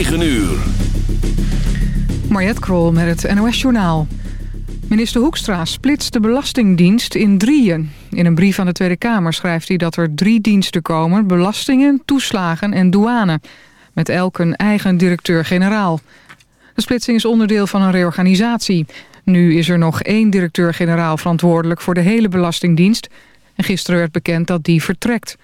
9 uur. Krol met het NOS Journaal. Minister Hoekstra splitst de Belastingdienst in drieën. In een brief aan de Tweede Kamer schrijft hij dat er drie diensten komen... belastingen, toeslagen en douane. Met elk een eigen directeur-generaal. De splitsing is onderdeel van een reorganisatie. Nu is er nog één directeur-generaal verantwoordelijk voor de hele Belastingdienst... en gisteren werd bekend dat die vertrekt.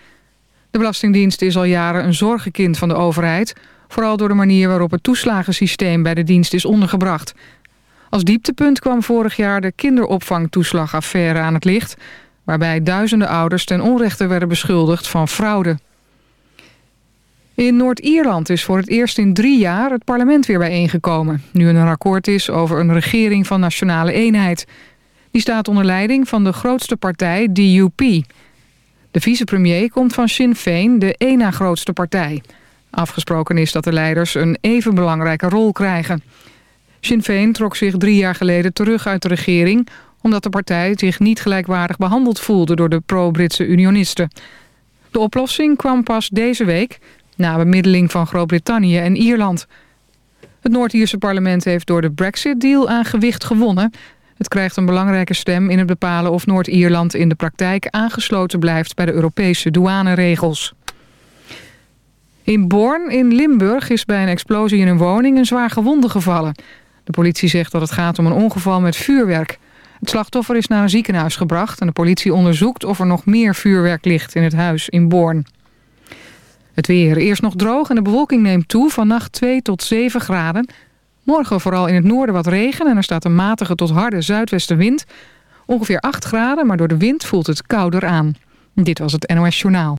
De Belastingdienst is al jaren een zorgenkind van de overheid... vooral door de manier waarop het toeslagensysteem bij de dienst is ondergebracht... Als dieptepunt kwam vorig jaar de kinderopvangtoeslagaffaire aan het licht... waarbij duizenden ouders ten onrechte werden beschuldigd van fraude. In Noord-Ierland is voor het eerst in drie jaar het parlement weer bijeengekomen... nu een akkoord is over een regering van nationale eenheid. Die staat onder leiding van de grootste partij, DUP. De vicepremier komt van Sinn Féin, de één na grootste partij. Afgesproken is dat de leiders een even belangrijke rol krijgen... Sinn Féin trok zich drie jaar geleden terug uit de regering... omdat de partij zich niet gelijkwaardig behandeld voelde... door de pro-Britse unionisten. De oplossing kwam pas deze week... na bemiddeling van Groot-Brittannië en Ierland. Het Noord-Ierse parlement heeft door de Brexit-deal aan gewicht gewonnen. Het krijgt een belangrijke stem in het bepalen of Noord-Ierland in de praktijk aangesloten blijft bij de Europese douaneregels. In Born in Limburg is bij een explosie in een woning een zwaar gewonde gevallen. De politie zegt dat het gaat om een ongeval met vuurwerk. Het slachtoffer is naar een ziekenhuis gebracht... en de politie onderzoekt of er nog meer vuurwerk ligt in het huis in Born. Het weer eerst nog droog en de bewolking neemt toe. Vannacht 2 tot 7 graden. Morgen vooral in het noorden wat regen... en er staat een matige tot harde zuidwestenwind. Ongeveer 8 graden, maar door de wind voelt het kouder aan. Dit was het NOS Journaal.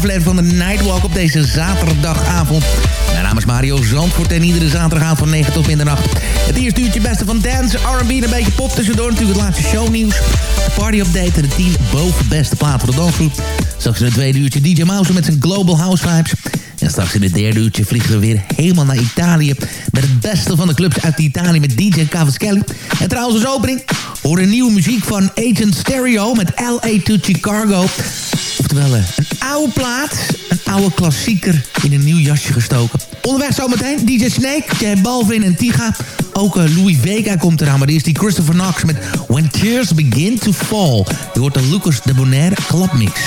Aflevering van de Nightwalk op deze zaterdagavond. Mijn naam is Mario Zandvoort en iedere zaterdagavond van 9 tot middernacht. Het eerste uurtje beste van dance, R&B en een beetje pop tussendoor. Natuurlijk het laatste shownieuws, de party update en de 10 boven beste platen voor de dansgroep. Straks in het tweede uurtje DJ Mouse met zijn Global House Vibes. En straks in het derde uurtje vliegen we weer helemaal naar Italië... met het beste van de clubs uit Italië met DJ Cavaschelli. En trouwens als opening hoor een nieuwe muziek van Agent Stereo met LA to Chicago. Oftewel eh, een oude plaat, een oude klassieker in een nieuw jasje gestoken. Onderweg zometeen DJ Snake, J Balvin en Tiga. Ook uh, Louis Vega komt eraan, maar eerst die Christopher Knox met When Tears Begin to Fall. Je hoort de Lucas de Bonaire klapmix.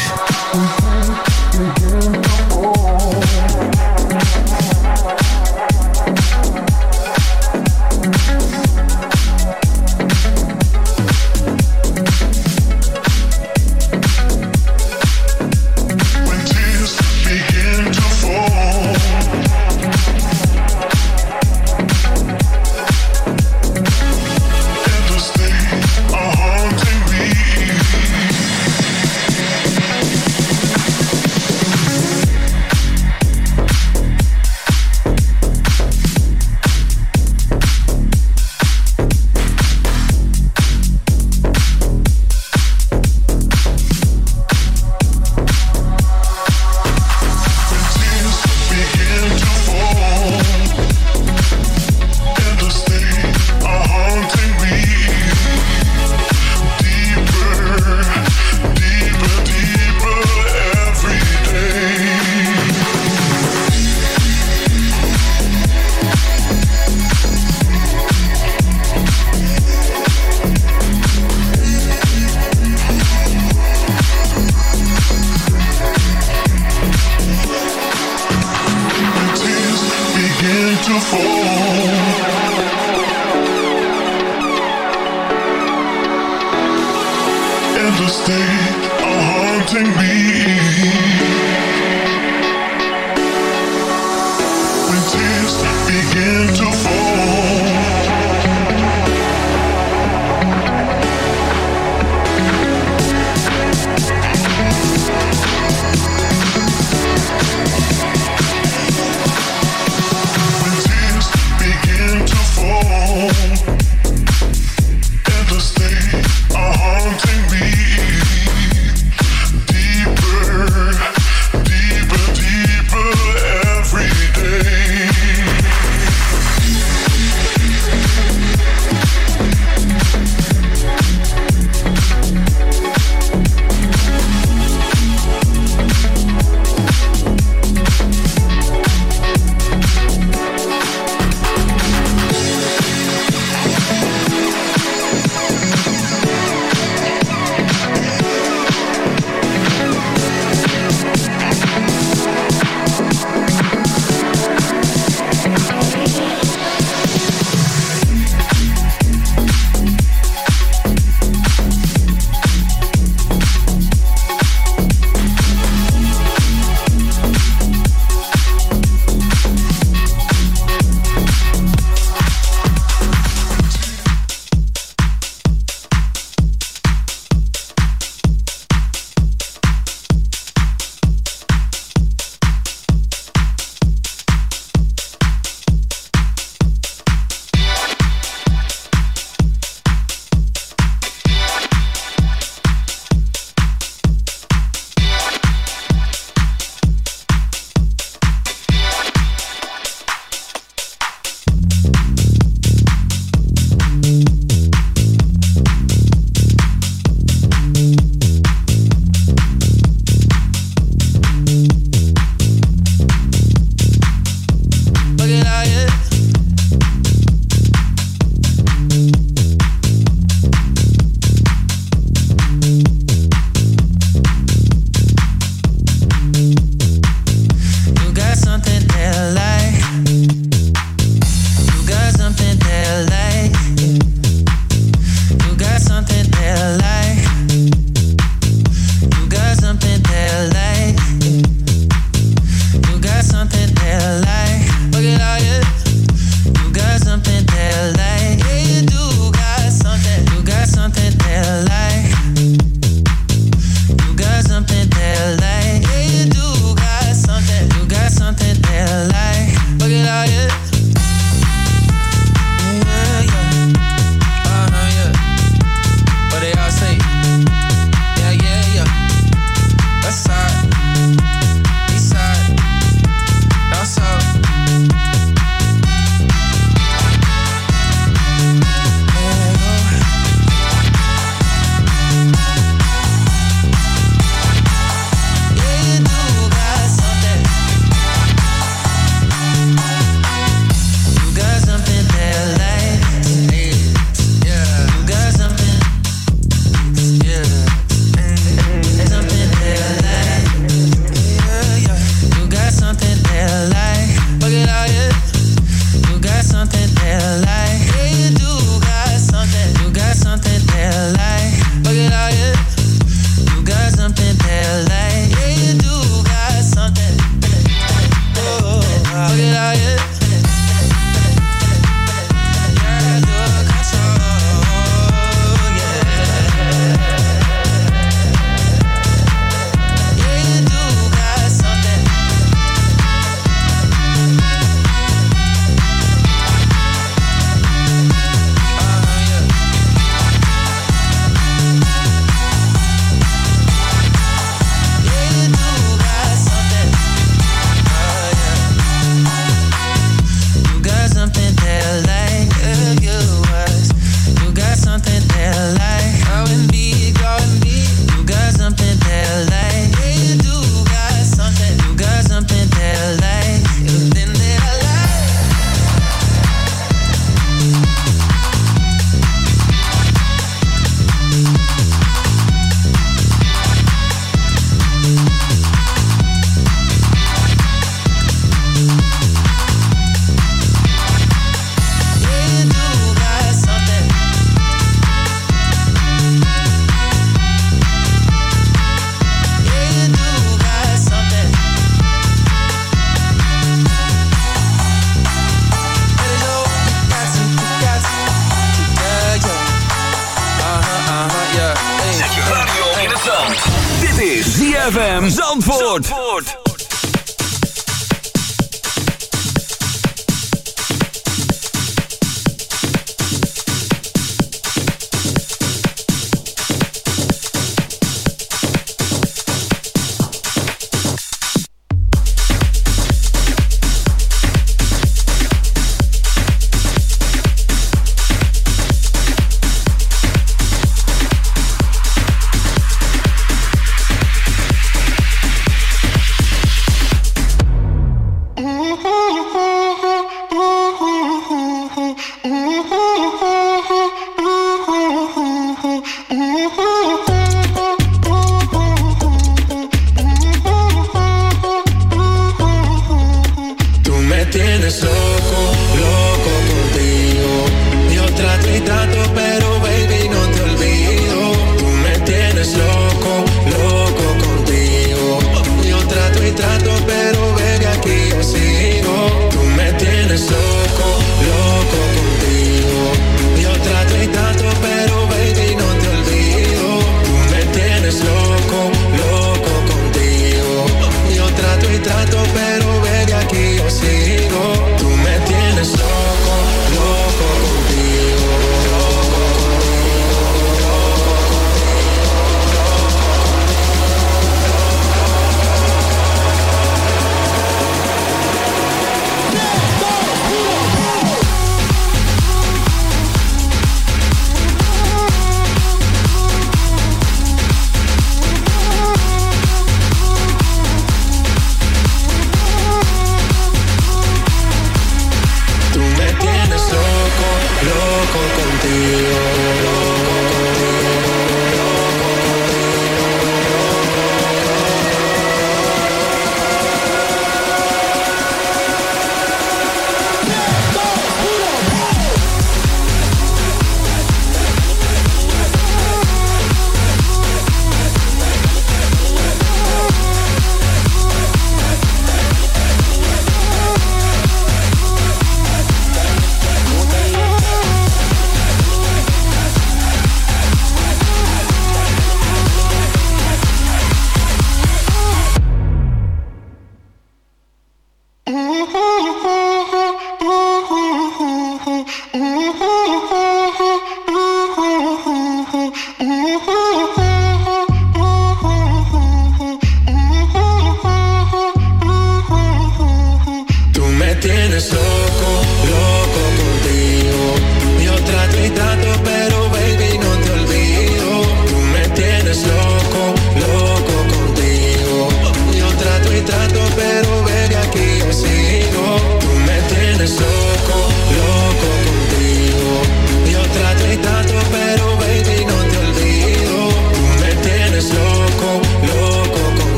ZFM Zandvoort. Zandvoort.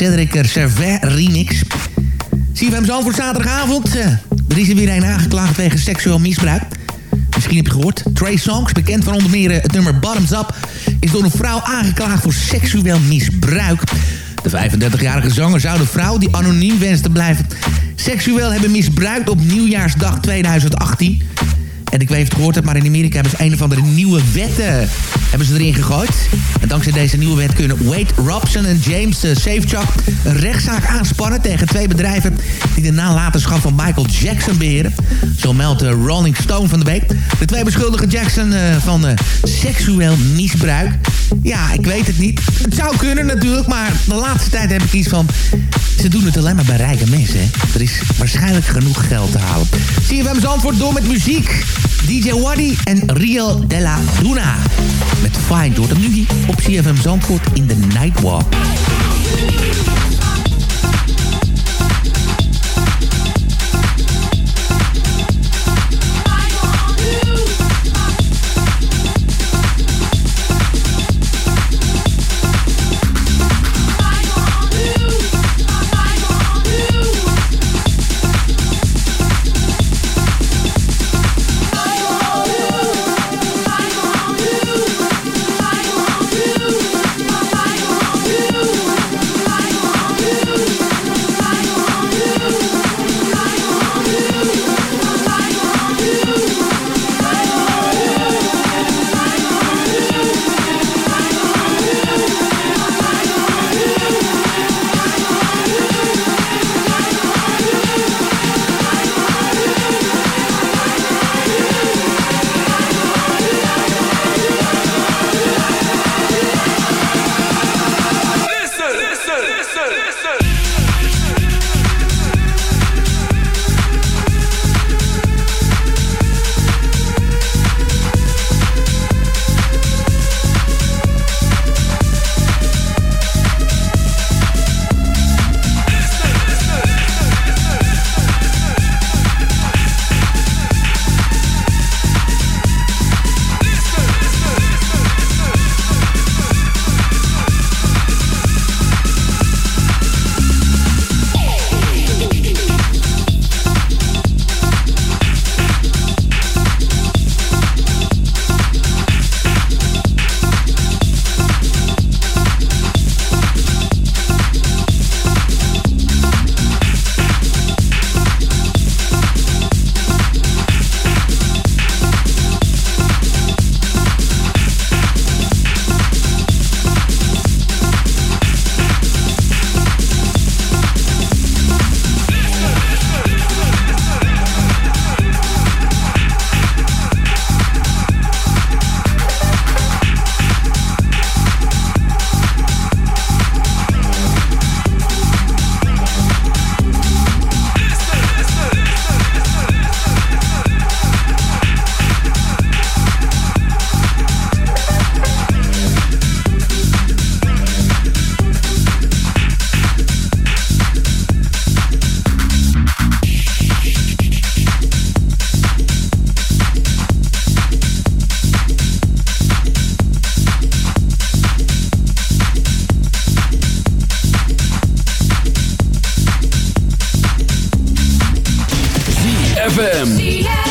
Cedric Servet remix. CFM zo voor zaterdagavond. Uh, er is er weer een aangeklaagd tegen seksueel misbruik. Misschien heb je gehoord. Trey Songs, bekend van onder meer eh, het nummer Bottoms Up... is door een vrouw aangeklaagd voor seksueel misbruik. De 35-jarige zanger zou de vrouw, die anoniem wenst te blijven... seksueel hebben misbruikt op nieuwjaarsdag 2018... En ik weet het gehoord maar in Amerika hebben ze een of andere nieuwe wetten hebben ze erin gegooid. En dankzij deze nieuwe wet kunnen Wade Robson en James uh, een rechtszaak aanspannen tegen twee bedrijven die de nalatenschap van Michael Jackson beheren. Zo meldt uh, Rolling Stone van de week. De twee beschuldigen Jackson uh, van seksueel misbruik. Ja, ik weet het niet. Het zou kunnen natuurlijk, maar de laatste tijd heb ik iets van... Ze doen het alleen maar bij rijke mensen, hè. Er is waarschijnlijk genoeg geld te halen. Zie je hem antwoord door met muziek. DJ Waddy en Rio Della Luna. Met Fine door hem nu hier op CFM Zandvoort in de Nightwalk. FM.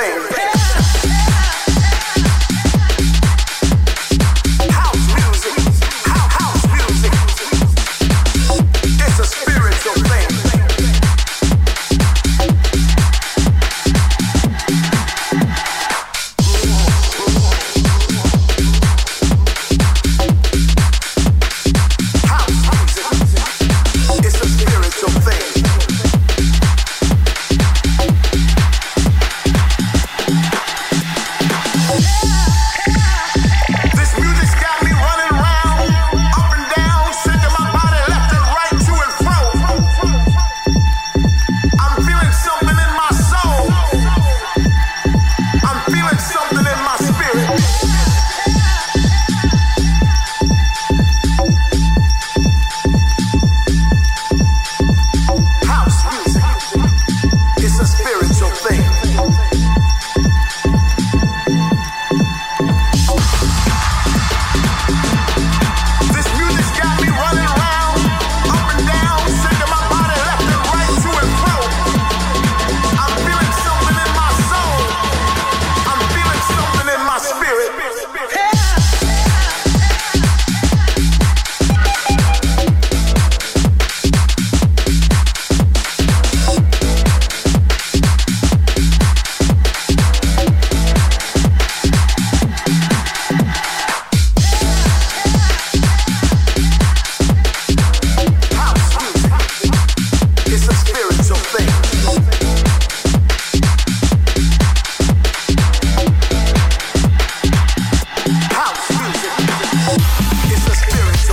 thing.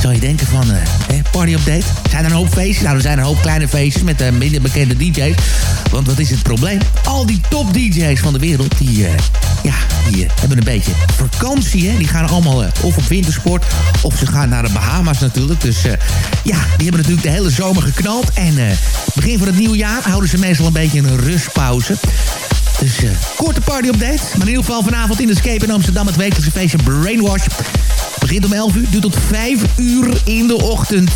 zou je denken van uh, party update. Zijn er een hoop feestjes? Nou, er zijn een hoop kleine feestjes met uh, minder bekende DJ's. Want wat is het probleem? Al die top DJ's van de wereld, die, ja, die hebben een beetje vakantie. Hè? Die gaan allemaal of op wintersport of ze gaan naar de Bahama's natuurlijk. Dus ja, die hebben natuurlijk de hele zomer geknald. En begin van het nieuwe jaar houden ze meestal een beetje een rustpauze. Dus uh, korte party-update. Maar in ieder geval vanavond in de Escape in Amsterdam... het wekelijkse feestje Brainwash. Begint om 11 uur, duurt tot 5 uur in de ochtend.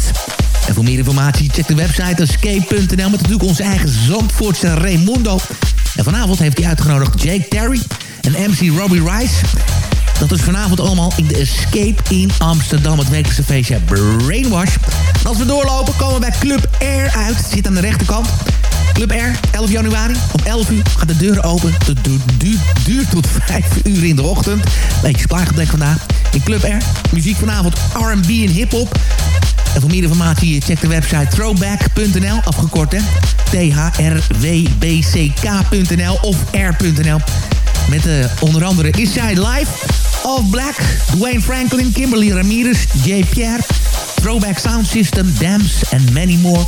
En voor meer informatie check de website escape.nl... met natuurlijk onze eigen Zandvoortse Raimundo. En vanavond heeft hij uitgenodigd Jake Terry en MC Robbie Rice... Dat is vanavond allemaal in de Escape in Amsterdam. Het wekelijkse feestje Brainwash. Als we doorlopen komen we bij Club Air uit. Het zit aan de rechterkant. Club R, 11 januari. Om 11 uur gaat de deur open. Het duurt tot 5 uur in de ochtend. Beetje spaargebrek vandaag. In Club R, muziek vanavond R&B en hiphop. En voor meer informatie check de website throwback.nl, afgekort hè. T-H-R-W-B-C-K.nl of r.nl. Met uh, onder andere Inside Live, Off Black, Dwayne Franklin, Kimberly Ramirez, J. Pierre, Throwback Sound System, Dams en many more.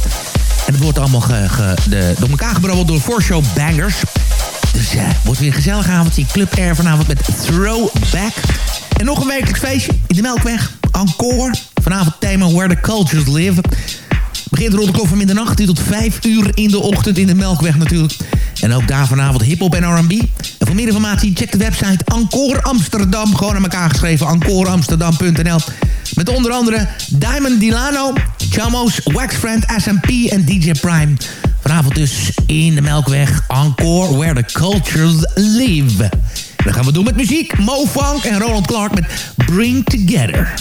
En het wordt allemaal ge, de, door elkaar gebrabbeld door Show Bangers. Dus uh, wordt weer een gezellig avondje. Club Air vanavond met Throwback. En nog een wekelijks feestje in de Melkweg. Encore. Vanavond thema Where the Cultures Live. Begint rond de klok van middernacht tot vijf uur in de ochtend in de Melkweg natuurlijk. En ook daar vanavond hip-hop en R&B. En voor meer informatie check de website Encore Amsterdam. Gewoon aan elkaar geschreven, encoreamsterdam.nl. Met onder andere Diamond Dilano, Chamos, Waxfriend, SMP en DJ Prime. Vanavond dus in de Melkweg Encore, where the cultures live. Dat gaan we doen met muziek. Mo Funk en Ronald Clark met Bring Together.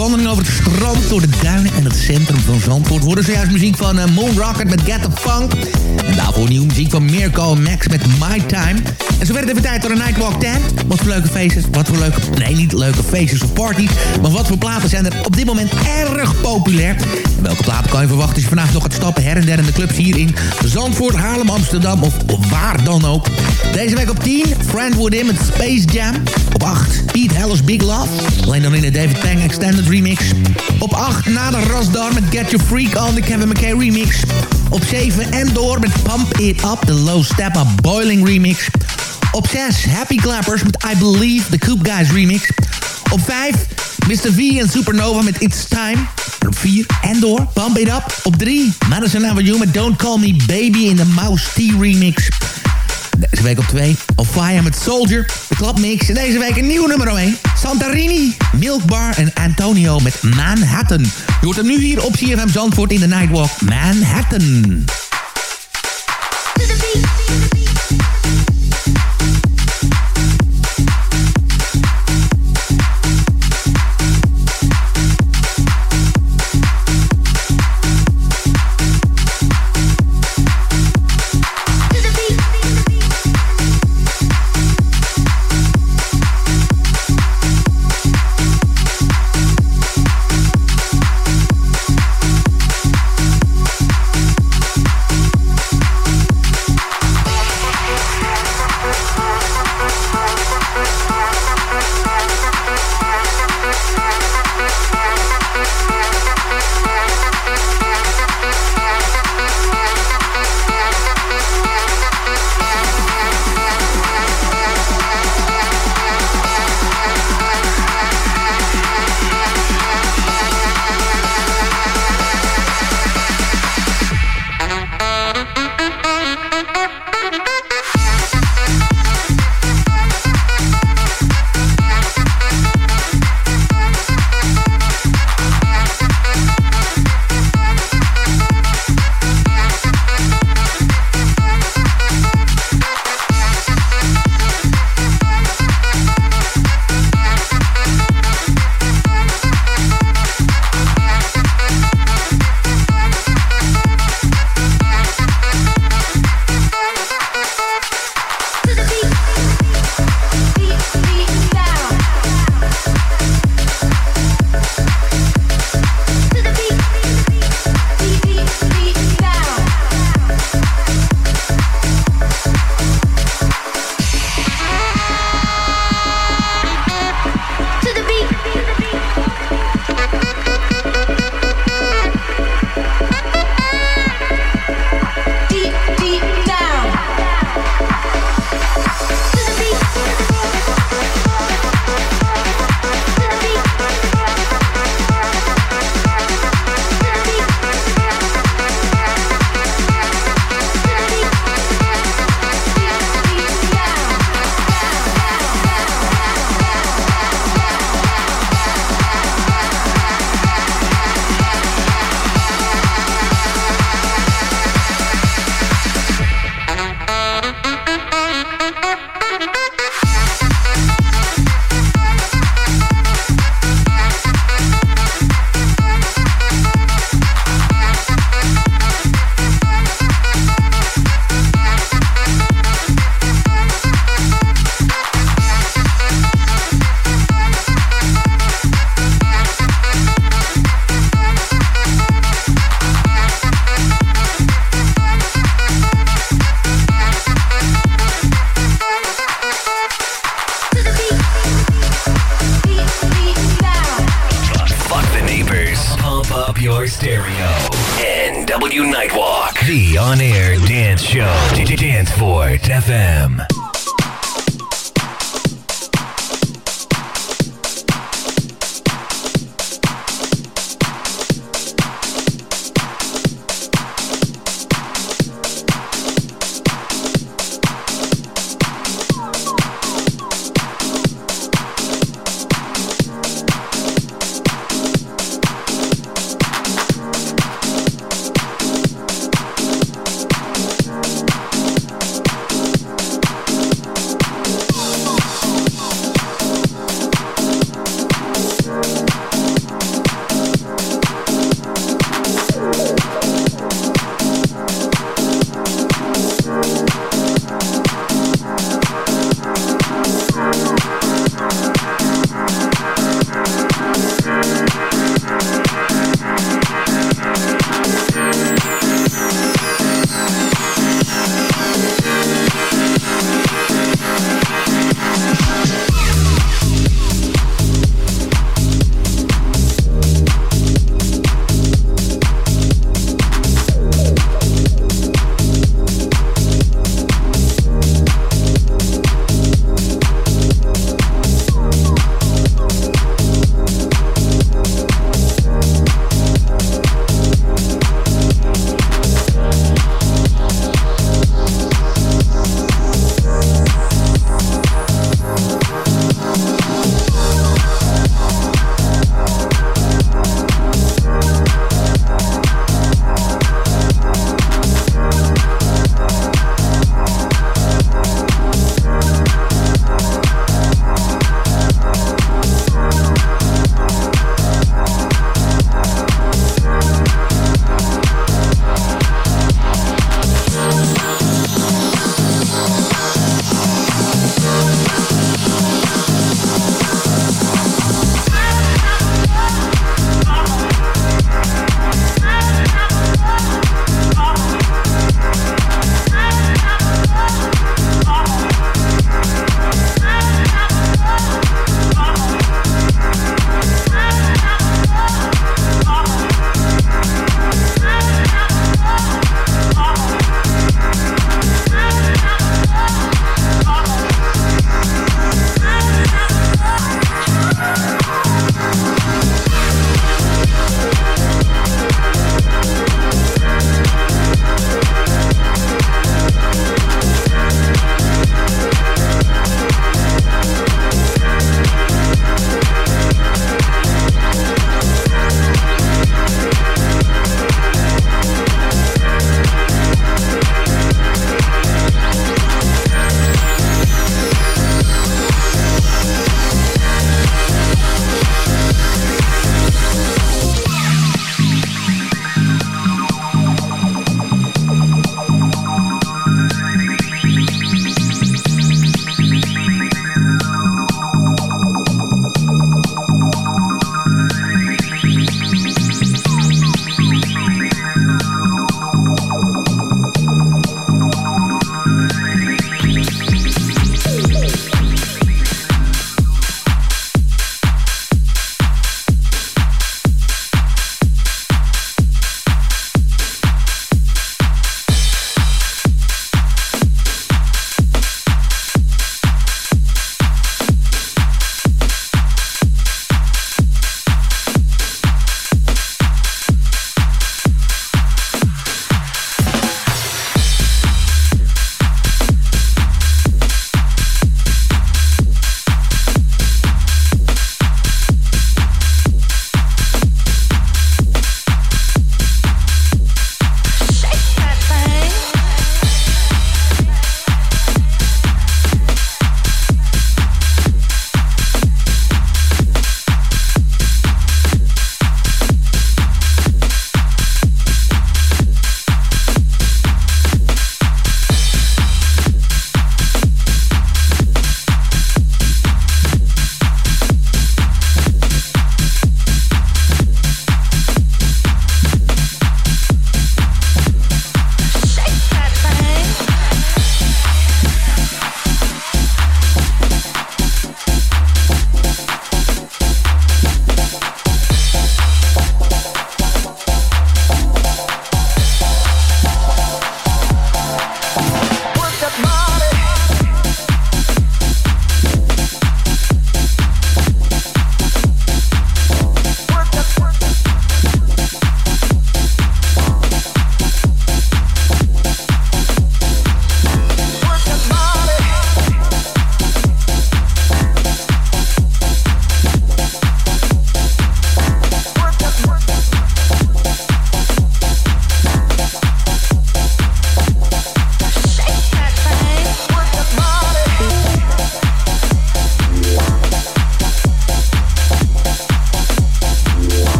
Wandeling over het strand... door de duinen en het centrum van Zandvoort. Worden zojuist muziek van uh, Moon Rocket met Get the Funk. En daarvoor nieuwe muziek van Mirko en Max met My Time. En zo werd het even voor de Nightwalk 10. Wat voor leuke feestjes, wat voor leuke... Nee, niet leuke feestjes of parties. Maar wat voor platen zijn er op dit moment erg populair. En welke platen kan je verwachten als je vandaag nog gaat stappen... her en der in de clubs hier in Zandvoort, Haarlem, Amsterdam of waar dan ook. Deze week op 10, Friend Wood In met Space Jam. Op 8, Pete Heller's Big Love. Alleen dan in de David Pang Extended Remix. Op 8, Nada Rasdar met Get Your Freak On, de Kevin McKay Remix. Op 7, Endor met Pump It Up, de Low Step Up Boiling Remix. Op 6, Happy Clappers met I Believe, de Coop Guys Remix. Op 5, Mr. V en Supernova met It's Time. Op 4, Endor, It Up. Op 3, Madison Avenue met Don't Call Me Baby in de Mouse T Remix. Deze week op 2, Fire met Soldier, de klapmix. En deze week een nieuw nummer 1. Santarini, Milk Bar en Antonio met Manhattan. Je hoort hem nu hier op CFM Zandvoort in de Nightwalk. Manhattan.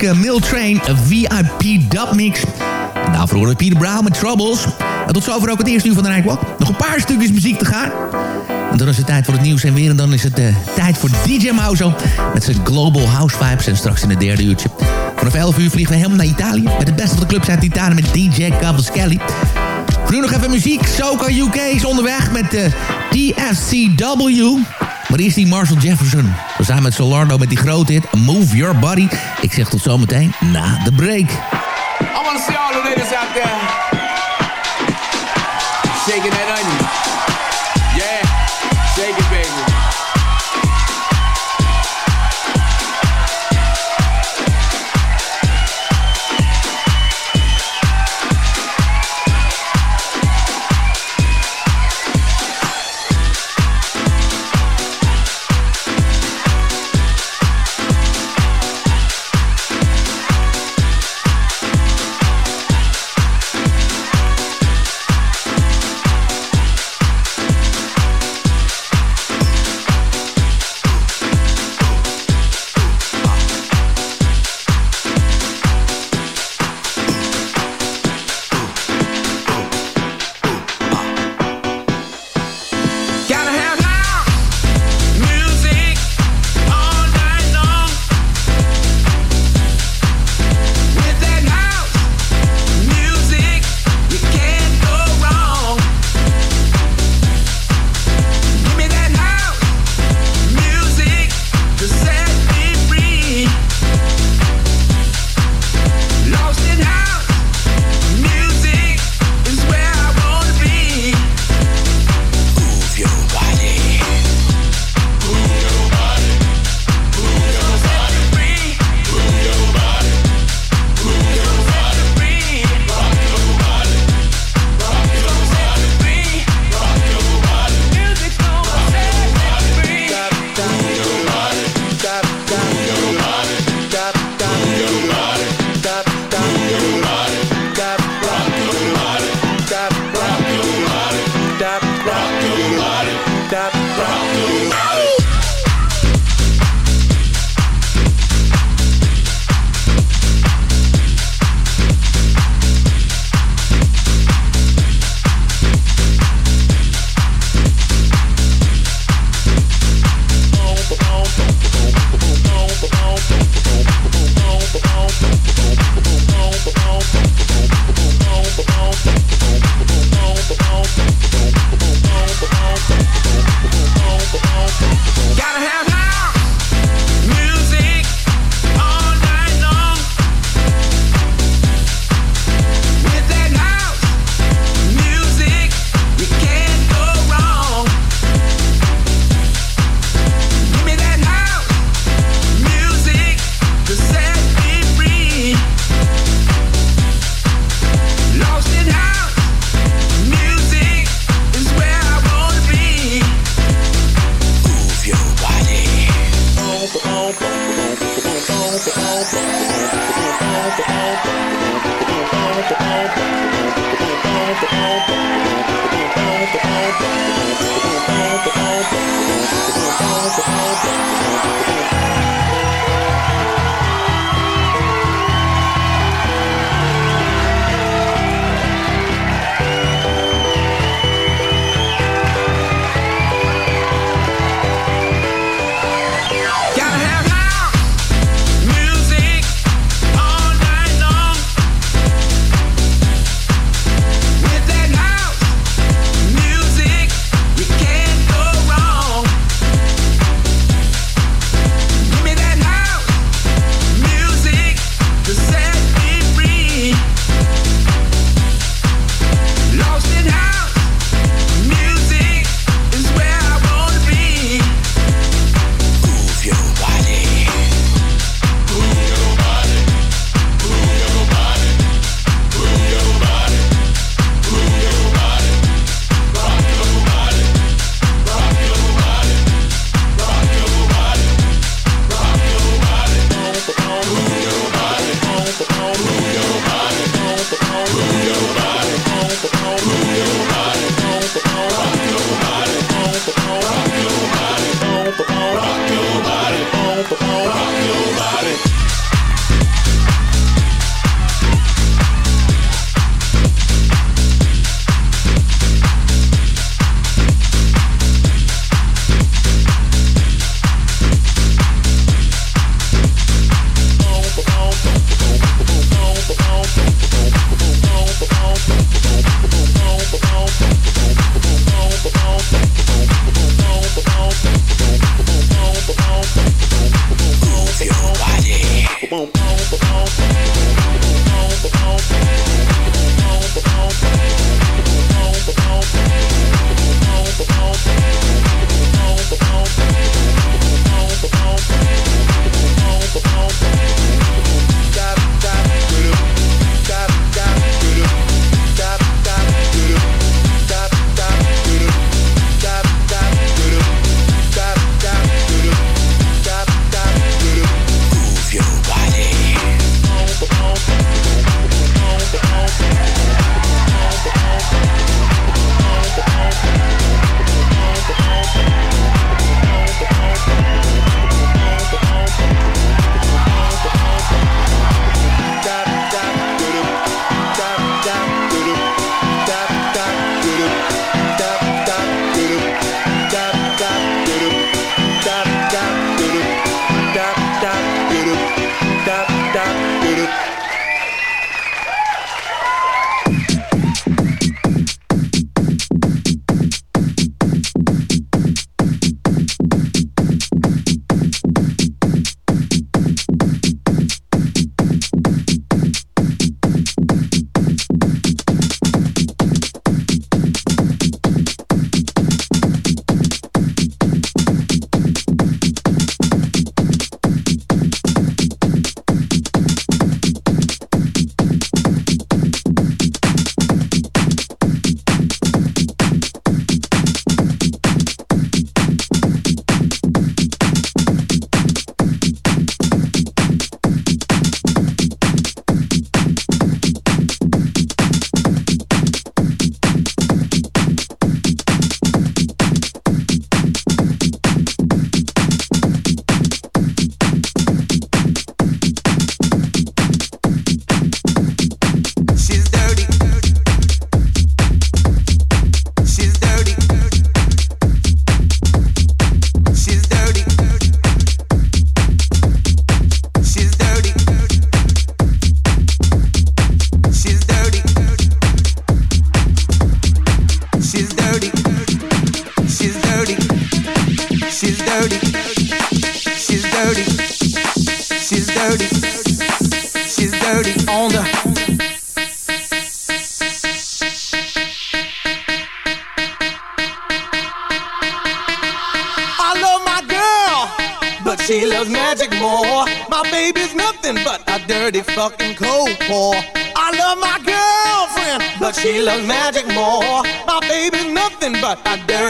De Mike Miltrain VIP Dub Mix. En daarvoor we Peter Brown met Troubles. En tot zover ook het eerste uur van de Nightwalk. Nog een paar stukjes muziek te gaan. En dan is het tijd voor het nieuws en weer. En dan is het uh, tijd voor DJ Mauzo. Met zijn Global House Vibes. En straks in het derde uurtje. Vanaf 11 uur vliegen we helemaal naar Italië. Met de beste van de clubs uit Italië met DJ Cavaschelli. Voor nu nog even muziek. Soca UK is onderweg met de DFCW. Maar eerst die Marshall Jefferson. We zijn met Solardo met die grote hit Move Your Body. Ik zeg tot zometeen na de break. I want to see all the ladies out there. Shaking that onion. Yeah, shake it baby.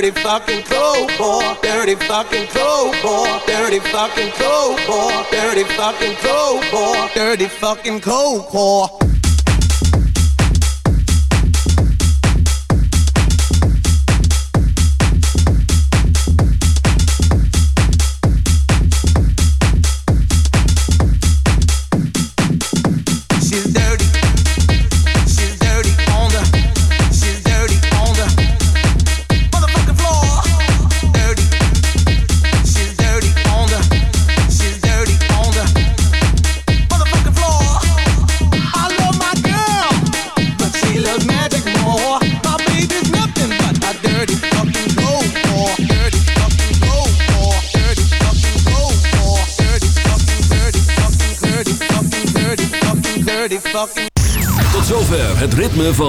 dirty fucking cold war. dirty fucking cold war. dirty fucking cold war. dirty fucking cold war. dirty fucking cold boy.